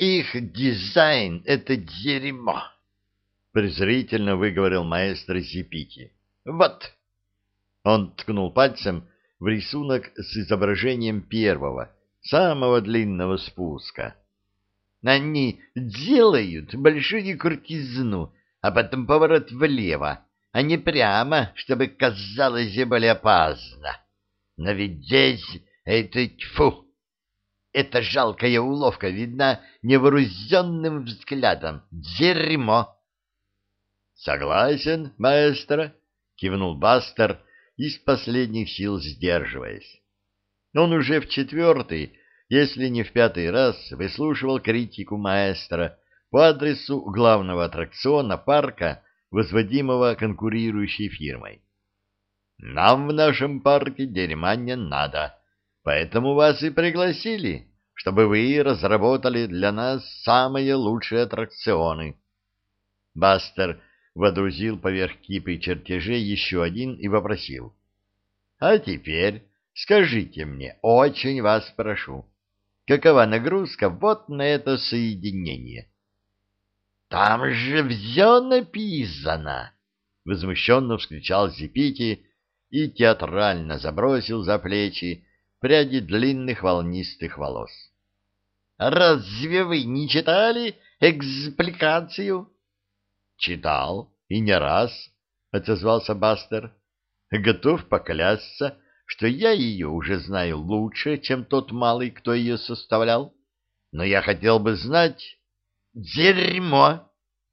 Их дизайн — это дерьмо, — презрительно выговорил маэстро Зипити. — Вот. Он ткнул пальцем в рисунок с изображением первого, самого длинного спуска. Они делают большую крутизну, а потом поворот влево, а не прямо, чтобы казалось более опасно. Но ведь здесь это тьфу! Эта жалкая уловка видна невооруженным взглядом. Дерьмо! — Согласен, маэстро, — кивнул Бастер, из последних сил сдерживаясь. Он уже в четвертый, если не в пятый раз, выслушивал критику маэстро по адресу главного аттракциона парка, возводимого конкурирующей фирмой. «Нам в нашем парке дерьма не надо, поэтому вас и пригласили, чтобы вы разработали для нас самые лучшие аттракционы». Бастер водрузил поверх кипы чертежей еще один и вопросил. «А теперь скажите мне, очень вас прошу, какова нагрузка вот на это соединение?» «Там же все написано!» — возмущенно вскричал Зипити и театрально забросил за плечи пряди длинных волнистых волос. «Разве вы не читали экспликацию?» «Читал, и не раз», — отозвался Бастер. «Готов поклясться, что я ее уже знаю лучше, чем тот малый, кто ее составлял. Но я хотел бы знать...» «Дерьмо!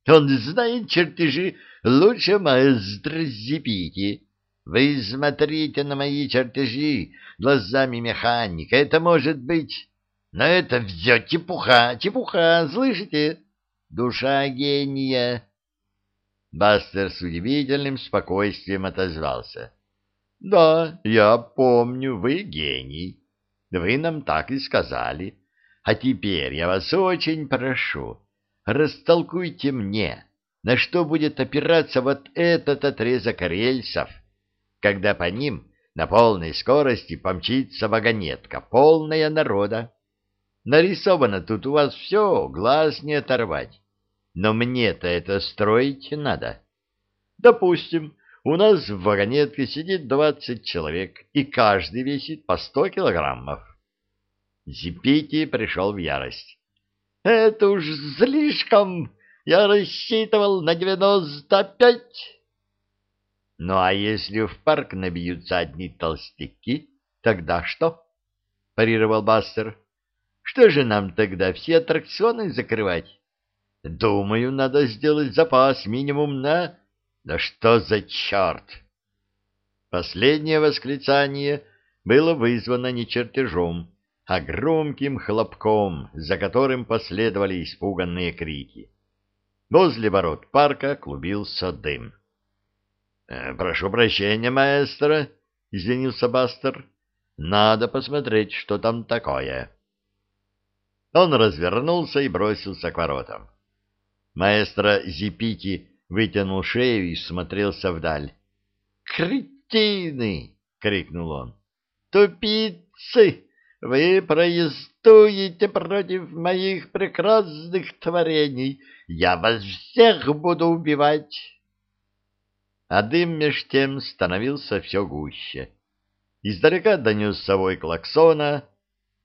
Он знает чертежи лучше маэстро Зипити. Вы смотрите на мои чертежи глазами механика. Это может быть... Но это все чепуха, чепуха, слышите? Душа гения». Бастер с удивительным спокойствием отозвался. — Да, я помню, вы гений. Вы нам так и сказали. А теперь я вас очень прошу, растолкуйте мне, на что будет опираться вот этот отрезок рельсов, когда по ним на полной скорости помчится вагонетка, полная народа. Нарисовано тут у вас все, глаз не оторвать. Но мне-то это строить надо. Допустим, у нас в вагонетке сидит двадцать человек, и каждый весит по сто килограммов. Зипити пришел в ярость. — Это уж слишком! Я рассчитывал на девяносто пять. — Ну, а если в парк набьются одни толстяки, тогда что? — парировал Бастер. — Что же нам тогда все аттракционы закрывать? Думаю, надо сделать запас минимум на... Да что за черт! Последнее восклицание было вызвано не чертежом, а громким хлопком, за которым последовали испуганные крики. Возле ворот парка клубился дым. «Э, — Прошу прощения, маэстро, — извинился Бастер. — Надо посмотреть, что там такое. Он развернулся и бросился к воротам. Маэстро Зипити вытянул шею и смотрелся вдаль. «Кретины!» — крикнул он. «Тупицы! Вы проездуете против моих прекрасных творений! Я вас всех буду убивать!» А дым меж тем становился все гуще. Издалека донесся вой клаксона.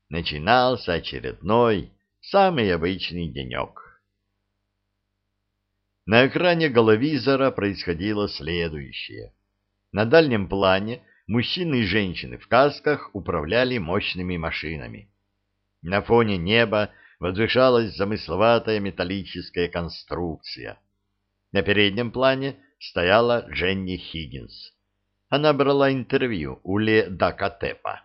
Начинался очередной, самый обычный денек. На экране головизора происходило следующее. На дальнем плане мужчины и женщины в касках управляли мощными машинами. На фоне неба возвышалась замысловатая металлическая конструкция. На переднем плане стояла Дженни Хиггинс. Она брала интервью у Ле Дакатепа.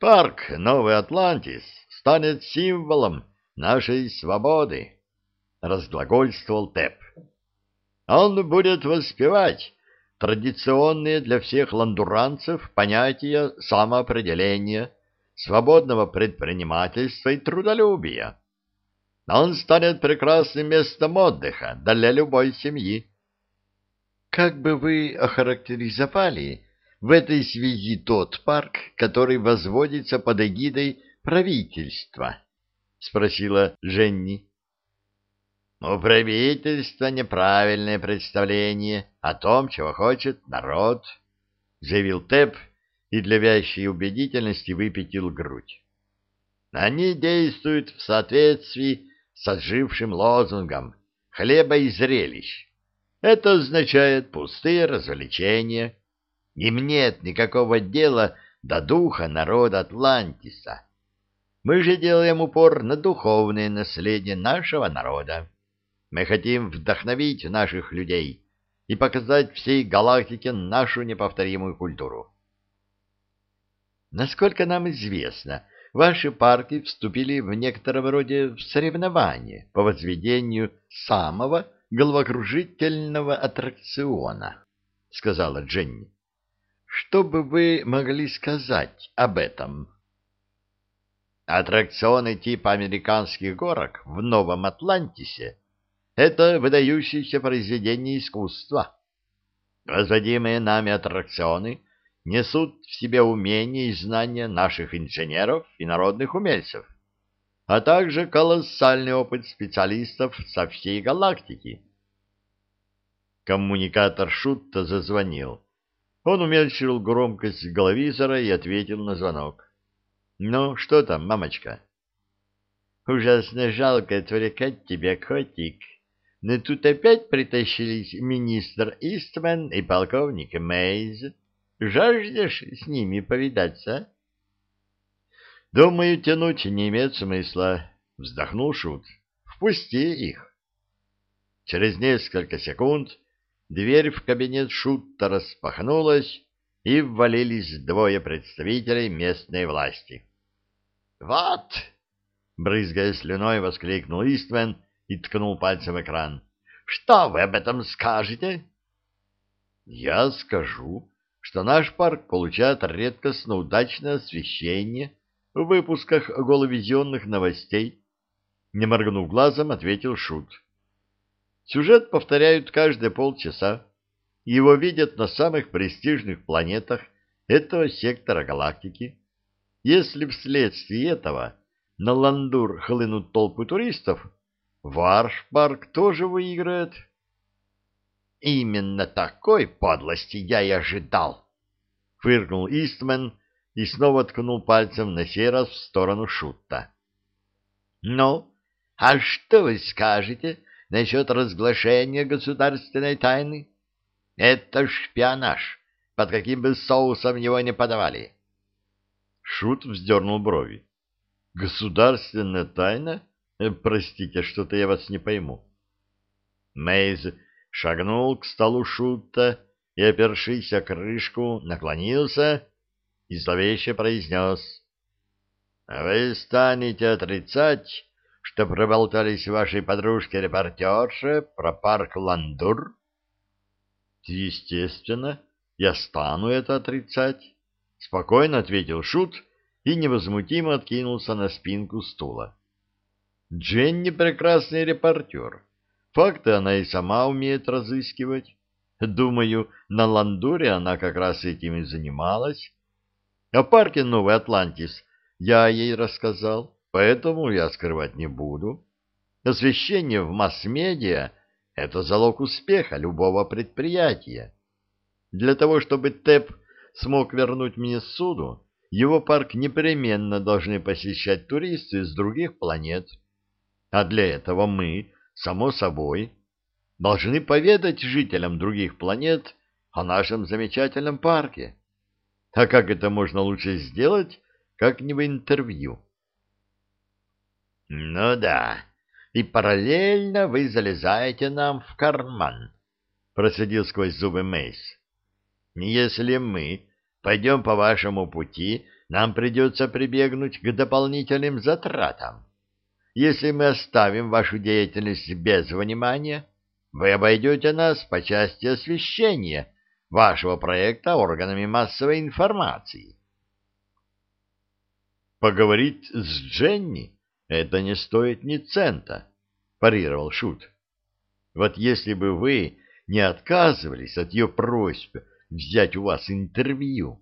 «Парк Новый Атлантис станет символом нашей свободы», разглагольствовал Теп. Он будет воспевать традиционные для всех ландуранцев понятия самоопределения, свободного предпринимательства и трудолюбия. Он станет прекрасным местом отдыха для любой семьи. Как бы вы охарактеризовали в этой связи тот парк, который возводится под эгидой правительства? спросила Женни. У правительства неправильное представление о том, чего хочет народ, заявил Тэп и для вящей убедительности выпятил грудь. Они действуют в соответствии с отжившим лозунгом «хлеба и зрелищ». Это означает пустые развлечения. Им нет никакого дела до духа народа Атлантиса. Мы же делаем упор на духовное наследие нашего народа. Мы хотим вдохновить наших людей и показать всей галактике нашу неповторимую культуру. Насколько нам известно, ваши парки вступили в некотором роде в соревнование по возведению самого головокружительного аттракциона, — сказала Дженни. — Что бы вы могли сказать об этом? Аттракционы типа американских горок в Новом Атлантисе — это выдающееся произведение искусства. Возводимые нами аттракционы — несут в себе умения и знания наших инженеров и народных умельцев, а также колоссальный опыт специалистов со всей галактики. Коммуникатор Шутта зазвонил. Он уменьшил громкость головизора и ответил на звонок. — Ну, что там, мамочка? — Ужасно жалко отвлекать тебя, котик. Но тут опять притащились министр Истман и полковник Мейз. Жаждешь с ними повидаться? — Думаю, тянуть не имеет смысла, — вздохнул Шут. — Впусти их. Через несколько секунд дверь в кабинет Шутта распахнулась, и ввалились двое представителей местной власти. «Вот!» — брызгая слюной, воскликнул Иствен и ткнул пальцем в экран. «Что вы об этом скажете?» «Я скажу, что наш парк получает редкостно удачное освещение в выпусках головизионных новостей. Не моргнув глазом, ответил Шут. Сюжет повторяют каждые полчаса. Его видят на самых престижных планетах этого сектора галактики. Если вследствие этого на Ландур хлынут толпы туристов, ваш парк тоже выиграет. Именно такой подлости я и ожидал. Фыркнул Истмен и снова ткнул пальцем на сей раз в сторону Шутта. Ну, а что вы скажете насчет разглашения государственной тайны? Это шпионаж, под каким бы соусом его не подавали. Шут вздернул брови. Государственная тайна? Э, простите, что-то я вас не пойму. Мейз шагнул к столу Шутта и, опершись о крышку, наклонился и зловеще произнес. — Вы станете отрицать, что проболтались вашей подружке-репортерше про парк Ландур? — Естественно, я стану это отрицать, — спокойно ответил Шут и невозмутимо откинулся на спинку стула. Дженни прекрасный репортер. Факты она и сама умеет разыскивать. Думаю, на Ландуре она как раз этим и занималась. О парке Новый Атлантис я ей рассказал, поэтому я скрывать не буду. Освещение в масс-медиа — это залог успеха любого предприятия. Для того, чтобы ТЭП смог вернуть мне суду, его парк непременно должны посещать туристы из других планет. А для этого мы само собой, должны поведать жителям других планет о нашем замечательном парке. А как это можно лучше сделать, как не в интервью? Ну да, и параллельно вы залезаете нам в карман, процедил сквозь зубы Мейс. Если мы пойдем по вашему пути, нам придется прибегнуть к дополнительным затратам. Если мы оставим вашу деятельность без внимания, вы обойдете нас по части освещения вашего проекта органами массовой информации. Поговорить с Дженни — это не стоит ни цента, — парировал Шут. Вот если бы вы не отказывались от ее просьбы взять у вас интервью.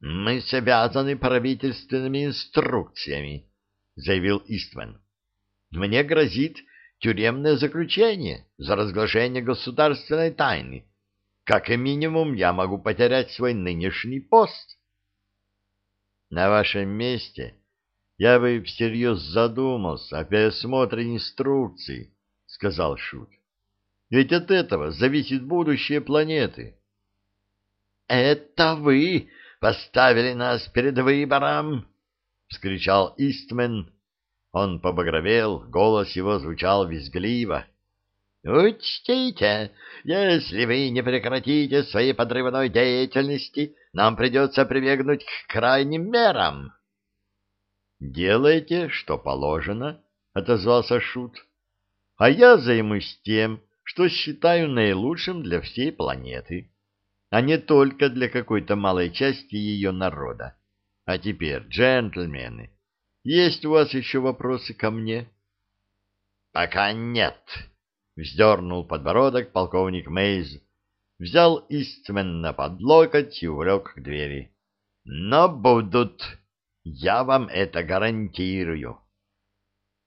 Мы связаны правительственными инструкциями, заявил Иствен. «Мне грозит тюремное заключение за разглашение государственной тайны. Как минимум я могу потерять свой нынешний пост». «На вашем месте я бы всерьез задумался о пересмотре инструкций», — сказал Шут. «Ведь от этого зависит будущее планеты». «Это вы поставили нас перед выбором!» — вскричал Истмен. Он побагровел, голос его звучал визгливо. «Учтите, если вы не прекратите своей подрывной деятельности, нам придется прибегнуть к крайним мерам». «Делайте, что положено», — отозвался Шут. «А я займусь тем, что считаю наилучшим для всей планеты, а не только для какой-то малой части ее народа. А теперь, джентльмены, есть у вас еще вопросы ко мне?» «Пока нет», — вздернул подбородок полковник Мейз, взял Истмена под локоть и увлек к двери. «Но будут...» Я вам это гарантирую.